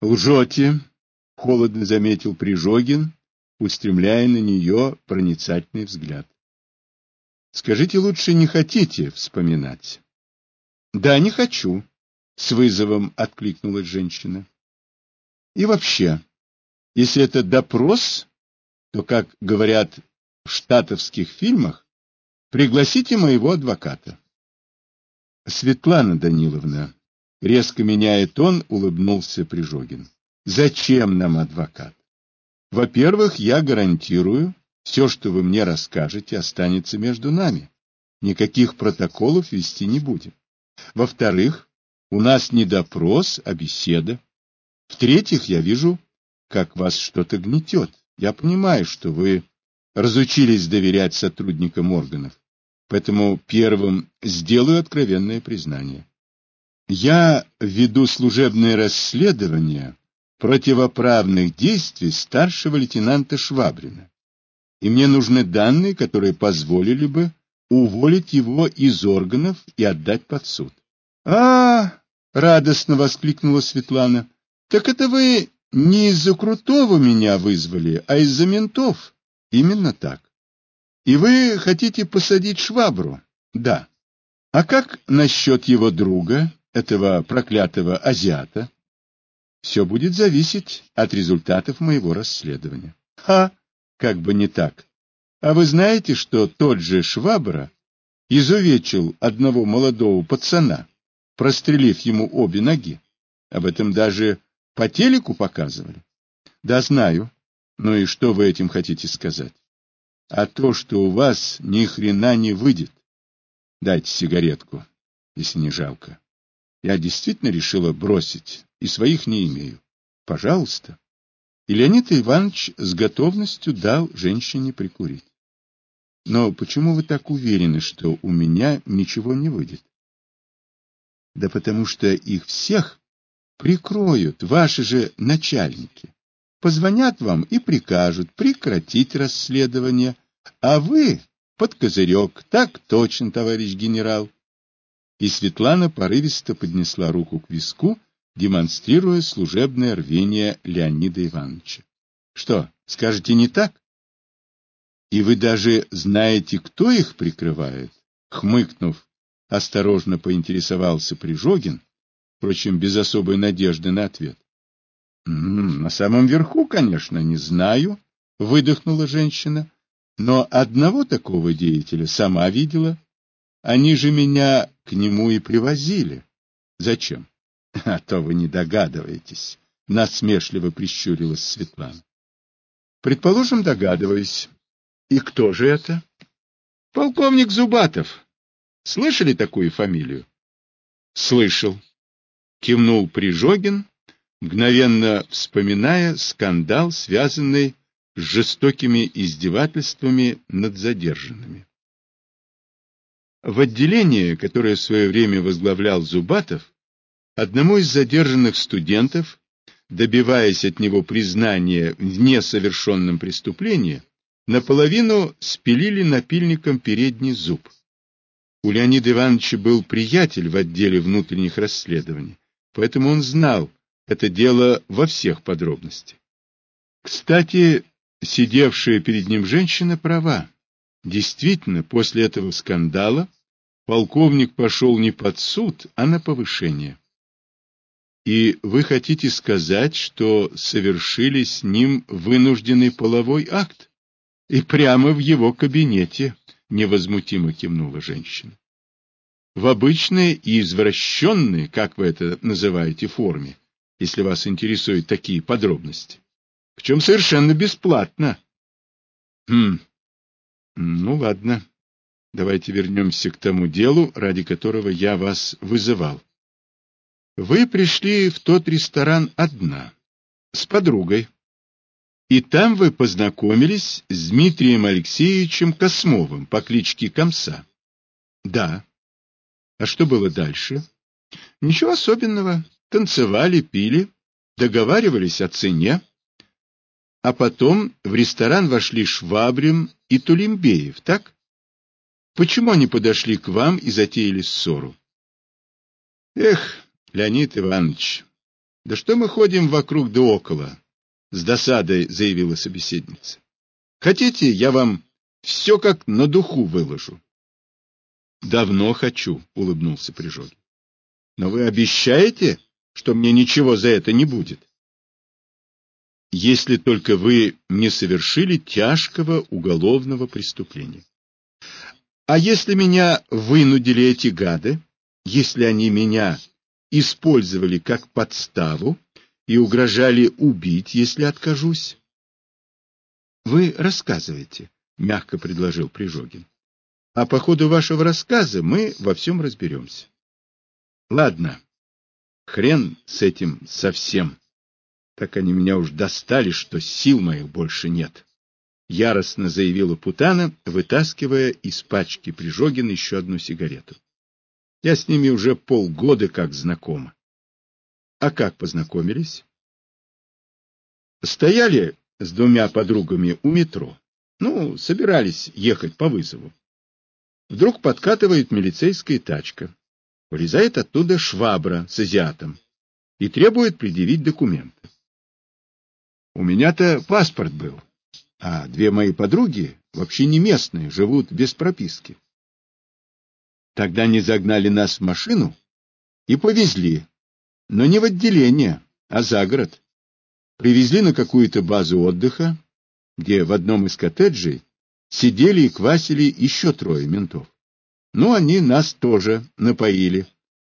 — Лжете, — холодно заметил Прижогин, устремляя на нее проницательный взгляд. — Скажите лучше, не хотите вспоминать? — Да, не хочу, — с вызовом откликнулась женщина. — И вообще, если это допрос, то, как говорят в штатовских фильмах, пригласите моего адвоката. — Светлана Даниловна, резко меняя тон, улыбнулся Прижогин. — Зачем нам адвокат? Во-первых, я гарантирую, все, что вы мне расскажете, останется между нами. Никаких протоколов вести не будем. Во-вторых, у нас не допрос, а беседа. В-третьих, я вижу, как вас что-то гнетет. Я понимаю, что вы разучились доверять сотрудникам органов, поэтому первым сделаю откровенное признание. Я веду служебное расследование противоправных действий старшего лейтенанта Швабрина, и мне нужны данные, которые позволили бы уволить его из органов и отдать под суд. — А, — радостно воскликнула Светлана, — так это вы не из-за Крутого меня вызвали, а из-за ментов. Именно так. И вы хотите посадить швабру? Да. А как насчет его друга, этого проклятого азиата? Все будет зависеть от результатов моего расследования. Ха! Как бы не так. А вы знаете, что тот же Швабра изувечил одного молодого пацана, прострелив ему обе ноги? Об этом даже по телеку показывали? Да, знаю. Ну и что вы этим хотите сказать? А то, что у вас ни хрена не выйдет. Дайте сигаретку, если не жалко. Я действительно решила бросить, и своих не имею. Пожалуйста. И Леонид Иванович с готовностью дал женщине прикурить. Но почему вы так уверены, что у меня ничего не выйдет? Да потому что их всех прикроют ваши же начальники. Позвонят вам и прикажут прекратить расследование, а вы под козырек. Так точно, товарищ генерал. И Светлана порывисто поднесла руку к виску, демонстрируя служебное рвение Леонида Ивановича. Что, скажете не так? И вы даже знаете, кто их прикрывает? Хмыкнув, осторожно поинтересовался Прижогин, впрочем, без особой надежды на ответ. — На самом верху, конечно, не знаю, — выдохнула женщина, — но одного такого деятеля сама видела. Они же меня к нему и привозили. — Зачем? — А то вы не догадываетесь, — насмешливо прищурилась Светлана. — Предположим, догадываюсь. И кто же это? — Полковник Зубатов. Слышали такую фамилию? — Слышал кивнул Прижогин, мгновенно вспоминая скандал, связанный с жестокими издевательствами над задержанными. В отделении, которое в свое время возглавлял Зубатов, одному из задержанных студентов, добиваясь от него признания в несовершенном преступлении, наполовину спилили напильником передний зуб. У Леонида Ивановича был приятель в отделе внутренних расследований, поэтому он знал это дело во всех подробностях. Кстати, сидевшая перед ним женщина права. Действительно, после этого скандала полковник пошел не под суд, а на повышение. И вы хотите сказать, что совершили с ним вынужденный половой акт? И прямо в его кабинете, невозмутимо кивнула женщина в обычной и извращенной, как вы это называете, форме, если вас интересуют такие подробности. Причем совершенно бесплатно. Хм. Ну, ладно. Давайте вернемся к тому делу, ради которого я вас вызывал. Вы пришли в тот ресторан одна, с подругой. И там вы познакомились с Дмитрием Алексеевичем Космовым по кличке Комса. Да. А что было дальше? Ничего особенного. Танцевали, пили, договаривались о цене. А потом в ресторан вошли Швабрин и Тулембеев, так? Почему они подошли к вам и затеяли ссору? Эх, Леонид Иванович, Да что мы ходим вокруг да около? С досадой заявила собеседница. Хотите, я вам все как на духу выложу? Давно хочу, улыбнулся Прижогин. Но вы обещаете, что мне ничего за это не будет? Если только вы не совершили тяжкого уголовного преступления. А если меня вынудили эти гады, если они меня использовали как подставу и угрожали убить, если откажусь? Вы рассказывайте, мягко предложил Прижогин. А по ходу вашего рассказа мы во всем разберемся. Ладно, хрен с этим совсем. Так они меня уж достали, что сил моих больше нет. Яростно заявила Путана, вытаскивая из пачки Прижогина еще одну сигарету. Я с ними уже полгода как знакома. А как познакомились? Стояли с двумя подругами у метро. Ну, собирались ехать по вызову. Вдруг подкатывает милицейская тачка. Вылезает оттуда швабра с азиатом и требует предъявить документы. У меня-то паспорт был, а две мои подруги, вообще не местные, живут без прописки. Тогда они загнали нас в машину и повезли, но не в отделение, а за город. Привезли на какую-то базу отдыха, где в одном из коттеджей сидели и квасили еще трое ментов. Ну, они нас тоже напоили.